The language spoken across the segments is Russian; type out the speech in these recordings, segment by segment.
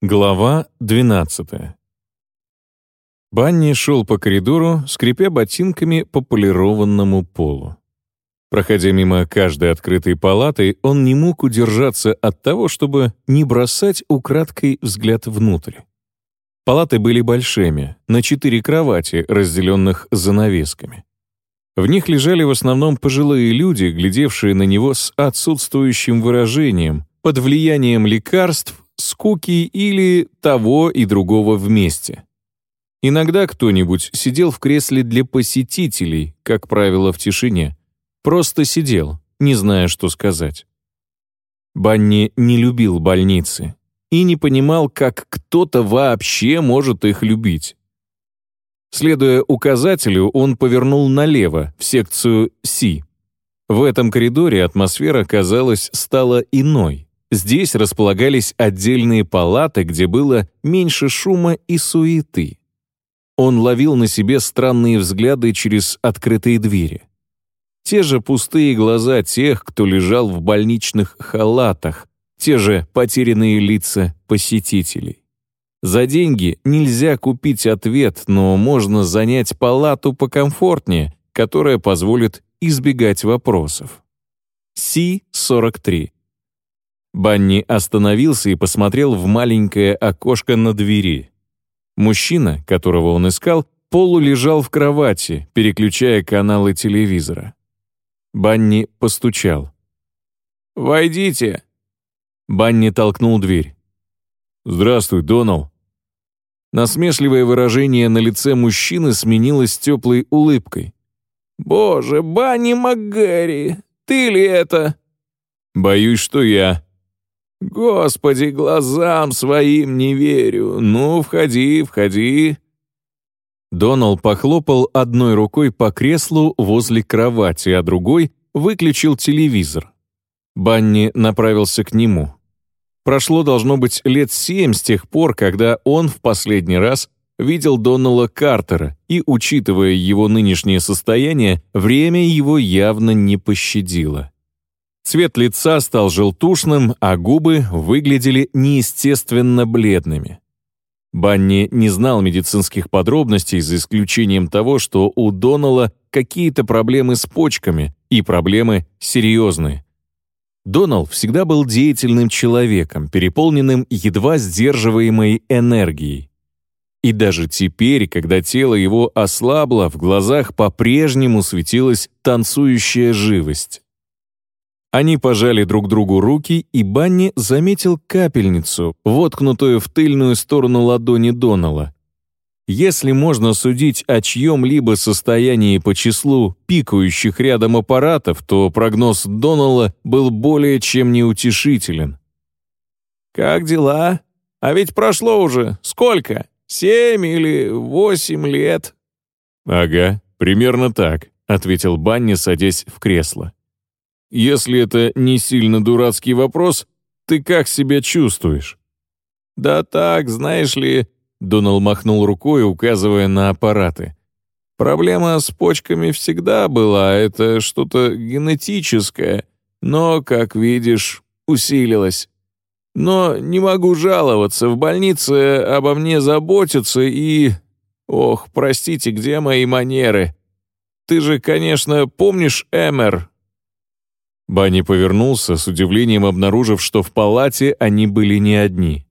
Глава 12. Банни шел по коридору, скрипя ботинками по полированному полу. Проходя мимо каждой открытой палаты, он не мог удержаться от того, чтобы не бросать украдкой взгляд внутрь. Палаты были большими, на четыре кровати, разделенных занавесками. В них лежали в основном пожилые люди, глядевшие на него с отсутствующим выражением, под влиянием лекарств, скуки или того и другого вместе. Иногда кто-нибудь сидел в кресле для посетителей, как правило, в тишине. Просто сидел, не зная, что сказать. Банни не любил больницы и не понимал, как кто-то вообще может их любить. Следуя указателю, он повернул налево, в секцию Си. В этом коридоре атмосфера, казалось, стала иной. Здесь располагались отдельные палаты, где было меньше шума и суеты. Он ловил на себе странные взгляды через открытые двери. Те же пустые глаза тех, кто лежал в больничных халатах, те же потерянные лица посетителей. За деньги нельзя купить ответ, но можно занять палату покомфортнее, которая позволит избегать вопросов. Си-43. Банни остановился и посмотрел в маленькое окошко на двери. Мужчина, которого он искал, полулежал в кровати, переключая каналы телевизора. Банни постучал. «Войдите!» Банни толкнул дверь. «Здравствуй, Донал». Насмешливое выражение на лице мужчины сменилось теплой улыбкой. «Боже, Банни МакГэри, ты ли это?» «Боюсь, что я». «Господи, глазам своим не верю. Ну, входи, входи». Донал похлопал одной рукой по креслу возле кровати, а другой выключил телевизор. Банни направился к нему. Прошло, должно быть, лет семь с тех пор, когда он в последний раз видел Доннелла Картера, и, учитывая его нынешнее состояние, время его явно не пощадило. Цвет лица стал желтушным, а губы выглядели неестественно бледными. Банни не знал медицинских подробностей, за исключением того, что у Доннелла какие-то проблемы с почками, и проблемы серьезные. Донал всегда был деятельным человеком, переполненным едва сдерживаемой энергией. И даже теперь, когда тело его ослабло, в глазах по-прежнему светилась танцующая живость. Они пожали друг другу руки, и Банни заметил капельницу, воткнутую в тыльную сторону ладони Донала. Если можно судить о чьем-либо состоянии по числу пикающих рядом аппаратов, то прогноз Донала был более чем неутешителен. «Как дела? А ведь прошло уже сколько? Семь или восемь лет?» «Ага, примерно так», — ответил Банни, садясь в кресло. «Если это не сильно дурацкий вопрос, ты как себя чувствуешь?» «Да так, знаешь ли, Донал махнул рукой, указывая на аппараты. Проблема с почками всегда была, это что-то генетическое, но, как видишь, усилилось. Но не могу жаловаться, в больнице обо мне заботятся и... Ох, простите, где мои манеры? Ты же, конечно, помнишь Эмер?» Банни повернулся, с удивлением обнаружив, что в палате они были не одни.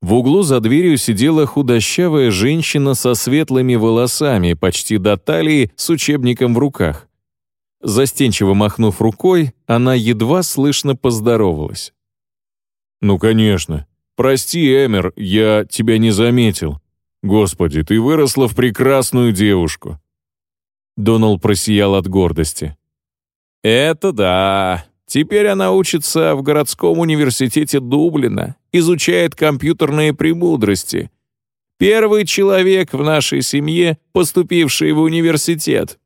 В углу за дверью сидела худощавая женщина со светлыми волосами, почти до талии, с учебником в руках. Застенчиво махнув рукой, она едва слышно поздоровалась. «Ну, конечно. Прости, Эмер, я тебя не заметил. Господи, ты выросла в прекрасную девушку». Донал просиял от гордости. «Это да. Теперь она учится в городском университете Дублина, изучает компьютерные премудрости. Первый человек в нашей семье, поступивший в университет».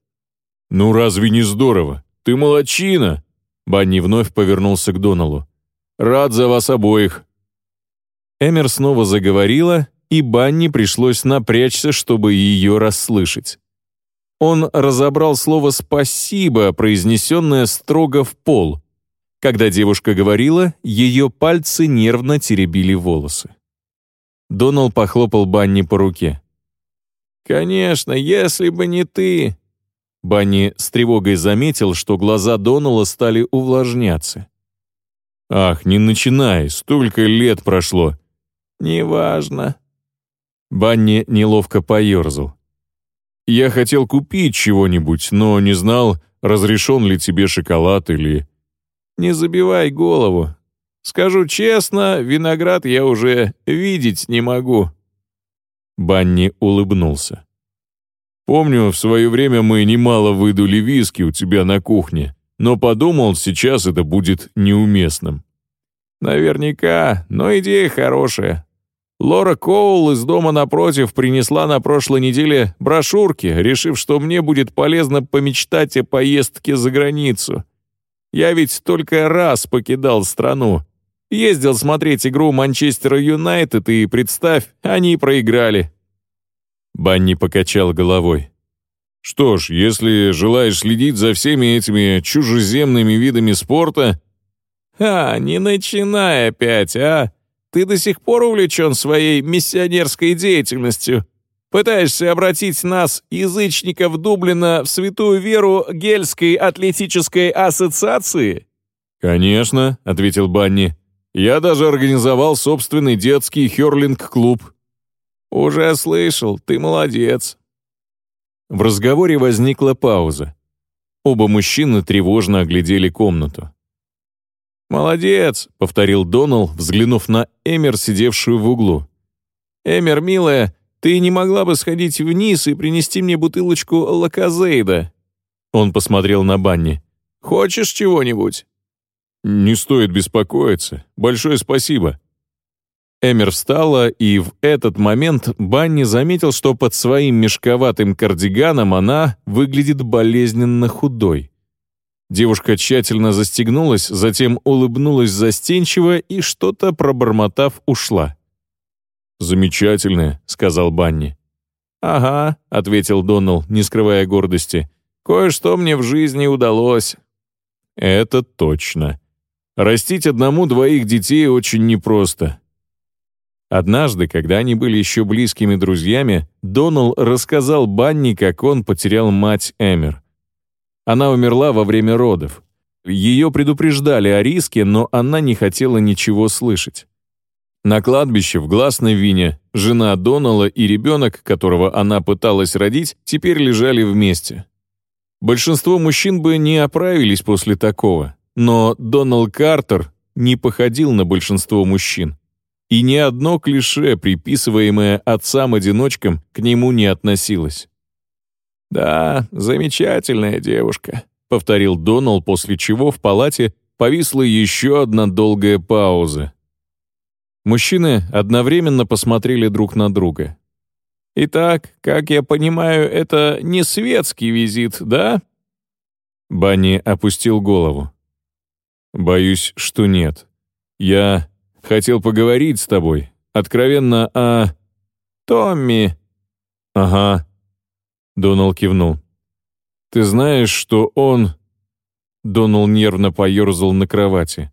«Ну разве не здорово? Ты молочина!» Банни вновь повернулся к Доналу. «Рад за вас обоих». Эмер снова заговорила, и Банни пришлось напрячься, чтобы ее расслышать. Он разобрал слово «спасибо», произнесенное строго в пол, когда девушка говорила, ее пальцы нервно теребили волосы. Донал похлопал Банни по руке. «Конечно, если бы не ты!» Банни с тревогой заметил, что глаза Донала стали увлажняться. «Ах, не начинай, столько лет прошло!» «Неважно». Банни неловко поерзал. «Я хотел купить чего-нибудь, но не знал, разрешен ли тебе шоколад или...» «Не забивай голову. Скажу честно, виноград я уже видеть не могу». Банни улыбнулся. «Помню, в свое время мы немало выдули виски у тебя на кухне, но подумал, сейчас это будет неуместным». «Наверняка, но идея хорошая. Лора Коул из дома напротив принесла на прошлой неделе брошюрки, решив, что мне будет полезно помечтать о поездке за границу. Я ведь только раз покидал страну. Ездил смотреть игру Манчестера Юнайтед, и, представь, они проиграли. Банни покачал головой. «Что ж, если желаешь следить за всеми этими чужеземными видами спорта...» «А, не начинай опять, а! Ты до сих пор увлечен своей миссионерской деятельностью. Пытаешься обратить нас, язычников Дублина, в святую веру Гельской атлетической ассоциации?» «Конечно», — ответил Банни. «Я даже организовал собственный детский хёрлинг-клуб». «Уже слышал, ты молодец». В разговоре возникла пауза. Оба мужчины тревожно оглядели комнату. «Молодец», — повторил Донал, взглянув на Эмер, сидевшую в углу. «Эмер, милая, ты не могла бы сходить вниз и принести мне бутылочку лаказейда?» Он посмотрел на Банни. «Хочешь чего-нибудь?» «Не стоит беспокоиться. Большое спасибо». Эмер встала, и в этот момент Банни заметил, что под своим мешковатым кардиганом она выглядит болезненно худой. Девушка тщательно застегнулась, затем улыбнулась застенчиво и, что-то пробормотав, ушла. «Замечательно», — сказал Банни. «Ага», — ответил Донал, не скрывая гордости. «Кое-что мне в жизни удалось». «Это точно. Растить одному-двоих детей очень непросто. Однажды, когда они были еще близкими друзьями, Донал рассказал Банни, как он потерял мать Эмер. Она умерла во время родов. Ее предупреждали о риске, но она не хотела ничего слышать. На кладбище в Гласной Вине жена Донала и ребенок, которого она пыталась родить, теперь лежали вместе. Большинство мужчин бы не оправились после такого, но Донал Картер не походил на большинство мужчин и ни одно клише, приписываемое отцам-одиночкам, к нему не относилось. «Да, замечательная девушка», — повторил Донал, после чего в палате повисла еще одна долгая пауза. Мужчины одновременно посмотрели друг на друга. «Итак, как я понимаю, это не светский визит, да?» Банни опустил голову. «Боюсь, что нет. Я Хотел поговорить с тобой. Откровенно о... Томми. Ага. Донал кивнул. Ты знаешь, что он... Донал нервно поерзал на кровати.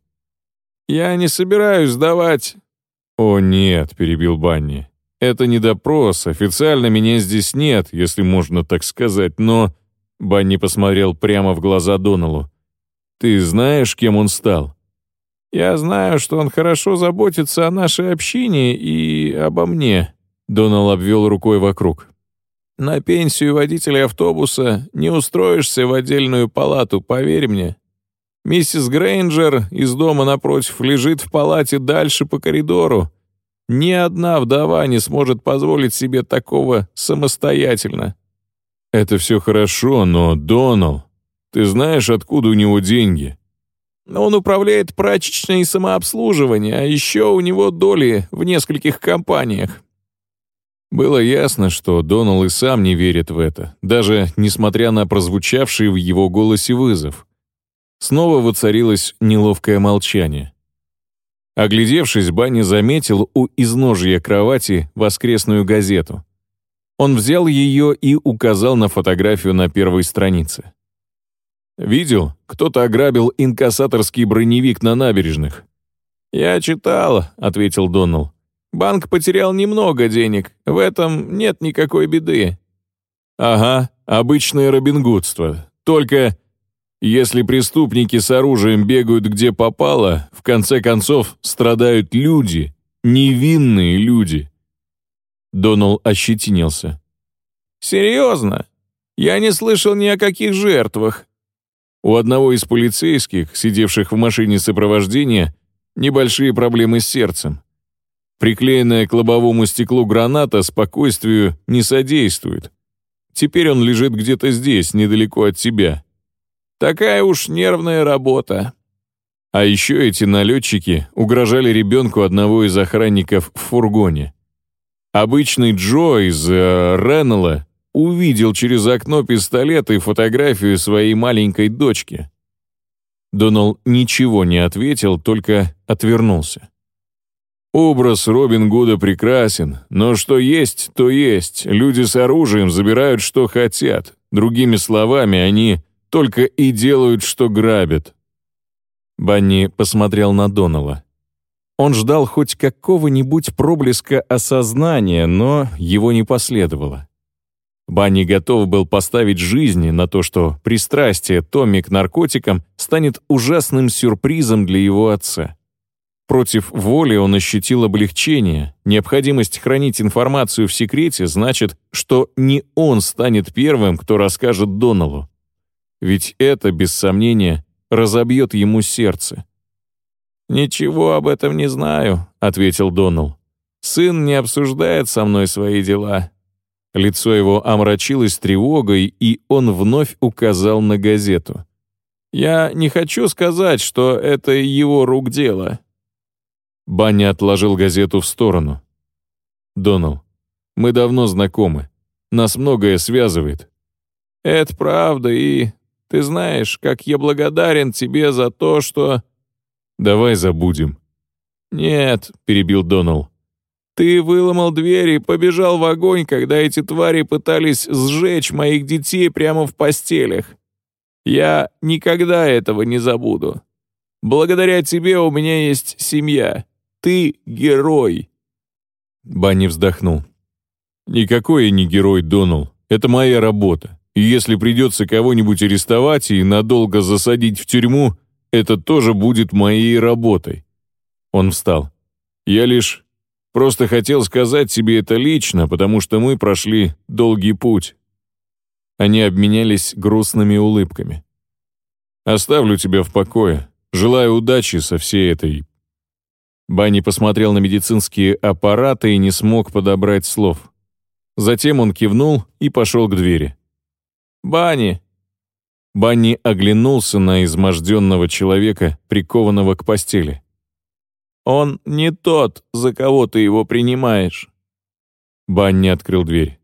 «Я не собираюсь сдавать...» «О, нет», — перебил Банни. «Это не допрос, официально меня здесь нет, если можно так сказать, но...» Банни посмотрел прямо в глаза Доналу. «Ты знаешь, кем он стал?» «Я знаю, что он хорошо заботится о нашей общине и обо мне», — Донал обвел рукой вокруг. «На пенсию водителя автобуса не устроишься в отдельную палату, поверь мне. Миссис Грейнджер из дома напротив лежит в палате дальше по коридору. Ни одна вдова не сможет позволить себе такого самостоятельно». «Это все хорошо, но, Донал, ты знаешь, откуда у него деньги?» Он управляет прачечной самообслуживания, а еще у него доли в нескольких компаниях». Было ясно, что Донал и сам не верит в это, даже несмотря на прозвучавший в его голосе вызов. Снова воцарилось неловкое молчание. Оглядевшись, Банни заметил у изножья кровати воскресную газету. Он взял ее и указал на фотографию на первой странице. Видел, кто-то ограбил инкассаторский броневик на набережных. «Я читал», — ответил Доннелл. Банк потерял немного денег, в этом нет никакой беды». «Ага, обычное робингудство. Только если преступники с оружием бегают где попало, в конце концов страдают люди, невинные люди». Донал ощетинился. «Серьезно? Я не слышал ни о каких жертвах». У одного из полицейских, сидевших в машине сопровождения, небольшие проблемы с сердцем. Приклеенная к лобовому стеклу граната спокойствию не содействует. Теперь он лежит где-то здесь, недалеко от тебя. Такая уж нервная работа. А еще эти налетчики угрожали ребенку одного из охранников в фургоне. Обычный Джо из э, Реннелла увидел через окно пистолет и фотографию своей маленькой дочки. Донал ничего не ответил, только отвернулся. Образ Робин Гуда прекрасен, но что есть, то есть. Люди с оружием забирают, что хотят. Другими словами, они только и делают, что грабят. Банни посмотрел на Донала. Он ждал хоть какого-нибудь проблеска осознания, но его не последовало. Банни готов был поставить жизни на то, что пристрастие Томми к наркотикам станет ужасным сюрпризом для его отца. Против воли он ощутил облегчение. Необходимость хранить информацию в секрете значит, что не он станет первым, кто расскажет Доналу. Ведь это, без сомнения, разобьет ему сердце. «Ничего об этом не знаю», — ответил Донал. «Сын не обсуждает со мной свои дела». Лицо его омрачилось тревогой, и он вновь указал на газету. «Я не хочу сказать, что это его рук дело. Банни отложил газету в сторону. «Донал, мы давно знакомы. Нас многое связывает». «Это правда, и ты знаешь, как я благодарен тебе за то, что...» «Давай забудем». «Нет», — перебил Донал. «Ты выломал дверь и побежал в огонь, когда эти твари пытались сжечь моих детей прямо в постелях. Я никогда этого не забуду. Благодаря тебе у меня есть семья. Ты герой!» Банни вздохнул. «Никакой я не герой, Донал. Это моя работа. И если придется кого-нибудь арестовать и надолго засадить в тюрьму, это тоже будет моей работой». Он встал. «Я лишь просто хотел сказать тебе это лично, потому что мы прошли долгий путь». Они обменялись грустными улыбками. «Оставлю тебя в покое. Желаю удачи со всей этой Банни посмотрел на медицинские аппараты и не смог подобрать слов. Затем он кивнул и пошел к двери. «Банни!» Банни оглянулся на изможденного человека, прикованного к постели. «Он не тот, за кого ты его принимаешь». Банни открыл дверь.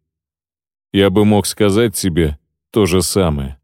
«Я бы мог сказать тебе то же самое».